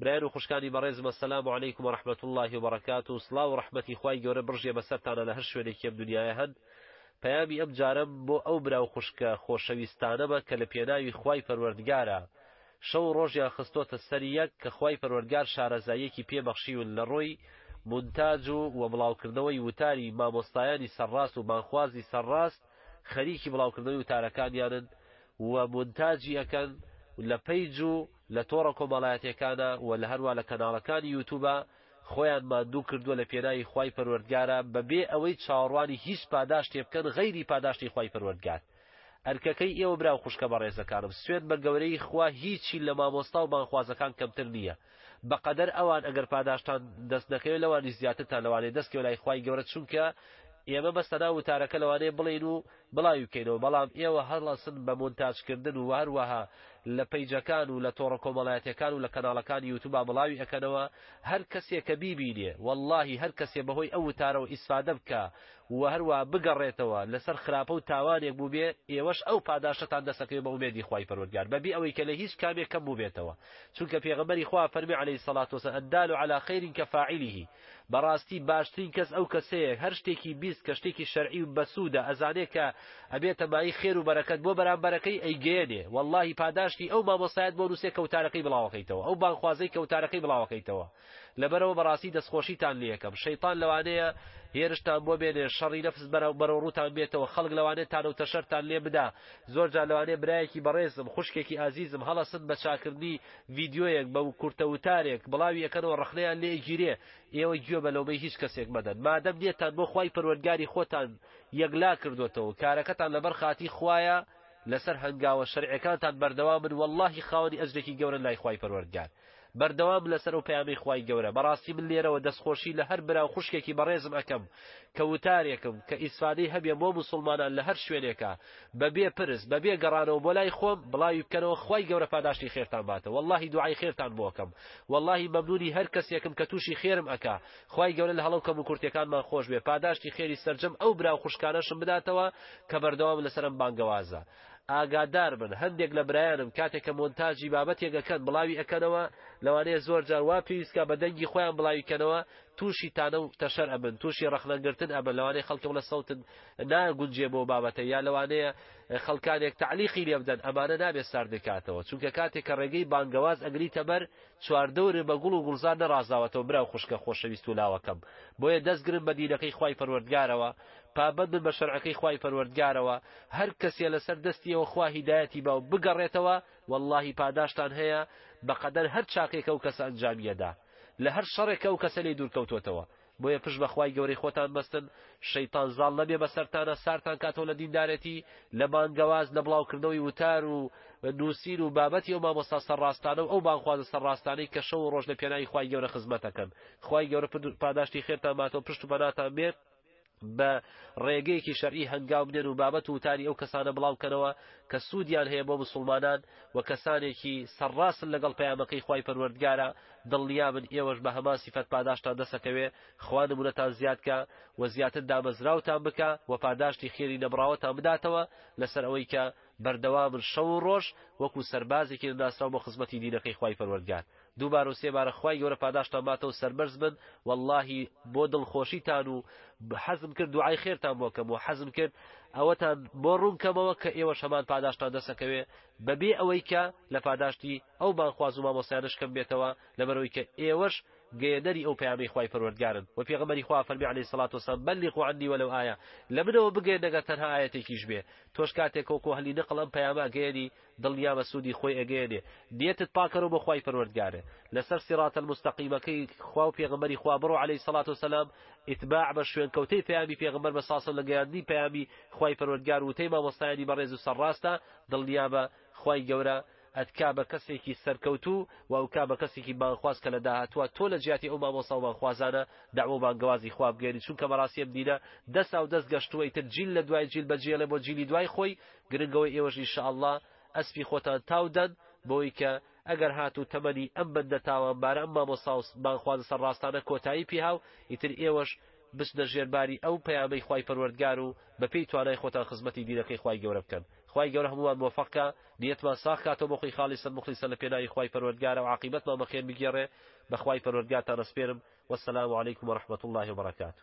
برایان و خوشکانی بەڕێزم السلام علیکم و رحمت اللە و برکاته سڵاو و رەحمەتی خوای گەورە بڕژێ بەسەرتانا لەهەر شوێنێکی ئەم دنیایە هەن پەیامی ئەم جارەم بۆ ئەو برا و خوشکە خۆشەویستانەمە کە لەپێناوی خوای پەروەردگارا شەو و ڕۆژیان خستۆتە سەر یەک کە خوای پەروەردگار شارەزاییەکی پێ بەخشیون لەڕووی مونتاج و و بڵاوکردنەوەی وتاری مامۆستایانی سەرڕاست و بانگخوازی سەرڕاست خەریکی بڵاوکردنەوەی وتارەکانیانن و مونتاجی ئەکەن لە پەیج و لە تۆڕە کۆمەڵایەتیەکانە و لە هەروا لە کەناڵەکانی یوتوبا خۆیان ماندوو کردووە لە پێناوی خوای پەروەردگارا بە بێ ئەوەی چاوەڕوانی هیچ پاداشتێ بکەن غەیری پاداشتی خوای پەروەردگار ئەرکەکەی ئێوە برا و خوشکە بەڕێزەکانم سوێند بە گەورەی خوا هیچی لە مامۆستا و بانگخوازەکان کەمتر نییە بە قەدەر ئەوان ئەگەر پاداشتان دەست نەکەوێت لەوانیش زیاترتان لەوانەیە دەست کەوێت لای خوای گەورە چونکە ئێمە بەس تەنها وتارەکە لەوانەیە بڵێین و بڵاوی بکەینەوە بەڵام ئێوە هەڵەسن بە مۆنتاج کردن و هەروەها لە پەیجەکان و لە تۆڕە کۆمەڵایەتیەکان و لە کەناڵەکانی یوتوبا بڵاوی ئەکەنەوە هەر کەسێ کە بیبینێ وەڵاهی هەر کەسێ بەهۆی ئەو وتارەوە ئیسفادە بکا و هەروەها بگەڕێتەوە لەسەر خراپە و تاوانێک بوبێ ئێوەش ئەو پاداشتتان دەست ئەکەوێ بە ئومێدی خوای پەروەردگار بە بێ ئەوەی کە لە هیچ کامێ کەم بوبێتەوە چونکە پێغەمبەری خوا فەرمی علی سەڵات وسە الدال علی خیر کە فاعله بەڕاستی باشترین کەس ئەو کەسەیە هەر شتێکی بیست کە شتێکی شەرعی و بەسوودە ئەزانێ کە ئەبێتە مایەی خێر و بەرەکەت بۆ بەرامبەرەکەی ئەیگەیەنێ وەڵڵاهی پاداشتی ئەو مامۆستایەت بۆ نووسێ کە وتارەکەی بڵاوەکەیتەوە ئەو بانگخوازەی کە وتارەکەی بڵاوەکەیتەوە لەبەرەوە بەڕاستی دەستخۆشیتان لێیەکەم شەیتان لەوانەیە هێرشتان بۆ بێنێ شەڕی نەفس بەرەو بەرەو ڕووتان بێتەوە خەڵک لەوانێ تانە و تەشەرتان لێ بدا زۆرجار لەوانەیە برایەکی بەڕێزم خوشکێکی ئازیزم هەڵەسن بە چاکردنی ڤیدیۆیەک بە وکورتە وتارێک بڵاوی ئەکەنەوە ڕەخنەیان لێ ئەگیرێ ئێوە گوێ بە لۆمەی هیچ کەسێک مەدەن مادەم نێتان بۆ خوای پەروەردگاری خۆتان یەکلا کردۆتەوە کارەکەتان لەبەر خاتی خوایە لەسەر هەنگاوە شەرعیەکانتان بەردەوامبن وەڵاهی خاوەنی ئەجرێکی گەورەن لای خوای پەروەردگار بەردەوام بن لەسەر ئەو پەیامەی خوای گەورە بەڕاستی من لێرەوە دەستخۆشی لە هەر برا و خوشکێکی بەڕێزم ئەکەم کە وتارێکم کە ئیسفادەی هەبێ بۆ موسڵمانان لە هەر شوێنێکا بە بێ پرس بە بێ گەڕانەوە بۆ لای خۆم بڵاوی بکەنەوە خوای گەورە پاداشتی خێرتان باتە واللهی دوعای خێرتان بۆ ئەکەم واللهی مەمنونی هەر کەسێکم کە تووشی خێرم ئەکا خوای گەورە لە هەڵەو کەم و کورتەکانمان خۆش بێ پاداشتی خێری سەرجەم ئەو برا و خوشکانەشم بداتەوە کە بەردەوام لەسەر ئەم بانگەوازە ئاگادار بن هەندێک لە برایانم کاتێک کە مۆنتاجی بابەتێک ئەکەن بڵاوی ئەکەنەوە لەوانەیە زۆر جار وا پێویستکە بە دەنگی خۆیان بڵاوی کەنەوە تووشی تانە و تەشەر ئەبن تووشی ڕەخنەگرتن ئەبن لەوانەیە خەڵکم لە سەوتن ناگونجێ بۆ بابەتە یا لەوانەیە خەڵکانێک تەعلیقی لێ بدەن ئەمانە نابێ سارد بکاتەوە چونکە کاتێک کە ڕێگەی بانگەواز ئەگریتە بەر چواردەورێ بە گوڵ و گوڵزار نەڕازاوەتەوە برا و خوشکە خۆشەویست و لاوەکەم بۆیە دەستگرن بە دینەکەی خوای پەروەردگارەوە پابەندن بە شەرعەکەی خوای پەروەردگارەوە هەر کەسێ لەسەر دەستیەوە خوا هیدایەتی با و بگەڕێتەوە واللهی پاداشتان هەیە بەقەدەر هەر چاکێکە و کەسە ئەنجامیەدا لە هەر شەڕێکە و کەسە لێ دوورکەوتوتەوە بۆیە پشت بە خوای گەورەی خۆتان بەستن شەیتان زاڵ نەبێ بەسەرتانا سارتان کاتەوە لە دیندارێتی لە بانگەواز لە بڵاوکردنەوەی وتار و نووسین و بابەتی ئەو مامۆستا سەرڕاستانە و ئەو بانخوازە سەرڕاستانەی کە شەو و ڕۆژ لە پێناوی خوای گەورە خزمەتەکەن خوای گەورە پاداشتی خێرتان باتەوە پشت و پەناتان بێ بە ڕێگەیەکی شەرعی هەنگاو بدەن و بابەت و وتاری ئەو کەسانە بڵاوکەنەوە کە سوودیان هەیە بۆ مسلمانان و کەسانێکی سەرڕاستن لەگەڵ پەیامەکەی خوای پەروەردگارە دڵنیابن ئێوەش بە هەمان سیفەت پاداشتتان دەسەکەوێ، خوا نمونەتان زیاد کا و زیاتر دامەزراوتان بکا و پاداشتی خێری نەبڕاوەتان بداتەوە لەسەر ئەوەی کە بەردەوامن شەو و ڕۆژ وەکو سەربازێکین ناسراو بۆ خزمەتی دینەکەی خوای پەروەردگار دووبارە و سێبارە خوای گەورە پاداشتان باتەوە و سەربەرز بن وەڵاهی بۆ دڵخۆشیتان و حەزم کرد دوعای خێرتان بۆ کەم و حەزم کرد ئەوەتان بۆ ڕوون کەمەوە کە ئێوەش هەمان پاداشتتان دەسەکەوێ بەبێ ئەوەی کە لە پاداشتی ئەو بانگخواز و مامۆستایانەش کەم بێتەوە، لەبەرئەوەی کە ئێوەش گەیەنەری ئەو پەیامەی خوای پەروەردگارن، وە پێغەمبەری خوا فەرمی علی سوڵات وسلام، بلغوا عنی ولو آیە، لە منەوە بگەیەن ئەگەر تەنها ئایەتێکیش بێ، تۆش کاتێک وەکو ئەهلی نقل ئەم پەیامە ئەگەیەنی، دڵنیابە سوودی خۆی ئەگەیەنێ، نیەتت پاکەرەوە بۆ خوای پەروەردگارێ، لەسەر سیڕات المستقیمەکەی خوا و پێغەمبەری خوا بڕۆ علی سوڵات وسلام، اتباع بە شوێنکەوتەی پەیامی پێغەمبەر بە ساسەم لە گەیاندنی پەیامی خوای پەروەردگار وتەی مامۆستایانی بەڕێز و سەرڕاستە، دڵنیابە خوای گەورە. ئەتکا بە کەسێکی سەرکەوتوو و ئەوکا بە کەسێکی بانگخواز کە لە داهاتووا تۆ لە جیاتی ئەو مامۆستا و بانگخوازانە دەعوە و بانگەوازی خوا بگەیەنی چونکە بەڕاستی ئەم دینە دەسا و دەست گەشتووە ئیتر جیل لە دوای جیل بەجێڵێ بۆ جیلی دوای خۆی گرنگەوەی ئێوەش ان شاء اللە ئەسپی خۆتان تاو دەن بەوەی کە ئەگەر هاتوو تەمەنی ئەم بەندە تاوانبارە ئەم مامۆستا و بانگخوازە سەر ڕاستانە کۆتایی پێها و ئیتر ئێوەش بچنە ژێر باری ئەو پەیامەی خوای پەروەردگار و بە پێی توانای خۆتان خزمەتی دینەکەی خوای گەورە بکەن خوای گەورە هەموومان مۆفەق کا نیەتمان ساغ کاتەوە بۆ خۆی خالیسەن موخلیسەن لە پێناوی خوای پەروەردگارە و عاقیبەتمان بە خێر بگێڕێ بە خوای پەروەردگارتان ئەسپێرم والسلام علیکم ورحمە اللە وبرکاته.